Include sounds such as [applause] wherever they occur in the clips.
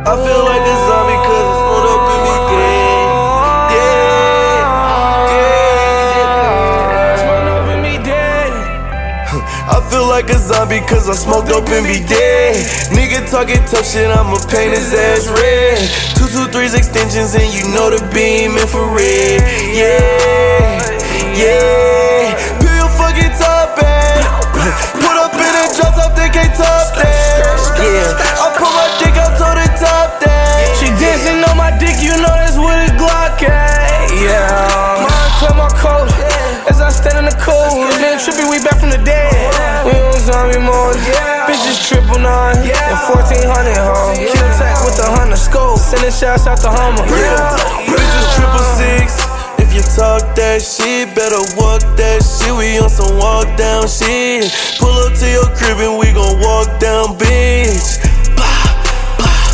I feel like a zombie cause it's on up in me dead. Dead. Smoke up and be dead. I feel like a zombie cause I smoked up and be dead. Nigga talking tough shit, I'ma paint his ass red. Two two threes extensions and you know the beam infrared. Yeah, yeah. Peel fucking top. [laughs] Put up in a drop top, they can't top that. I stand in the cold. Been tripping, we back from the dead. We on zombie mode. Bitches triple nine and fourteen hundred home. Kill tech with a hundred scope. Sending shots out the Hummer. Bitches triple six. If you talk that shit, better walk that shit. We on some walk down shit. Pull up to your crib and we gon' walk down, bitch.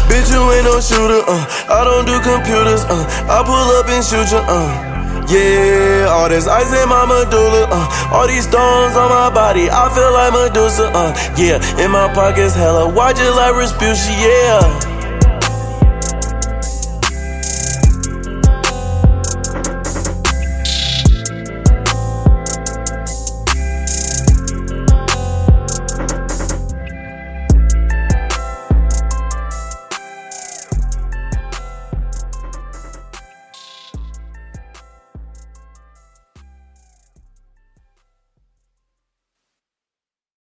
Bitch, you ain't no shooter, uh. I don't do computers, uh. I pull up and shoot you, uh. Yeah, all this ice in my medulla, uh. All these stones on my body, I feel like Medusa, uh. Yeah, in my pockets, hella watch it like Respucia, yeah.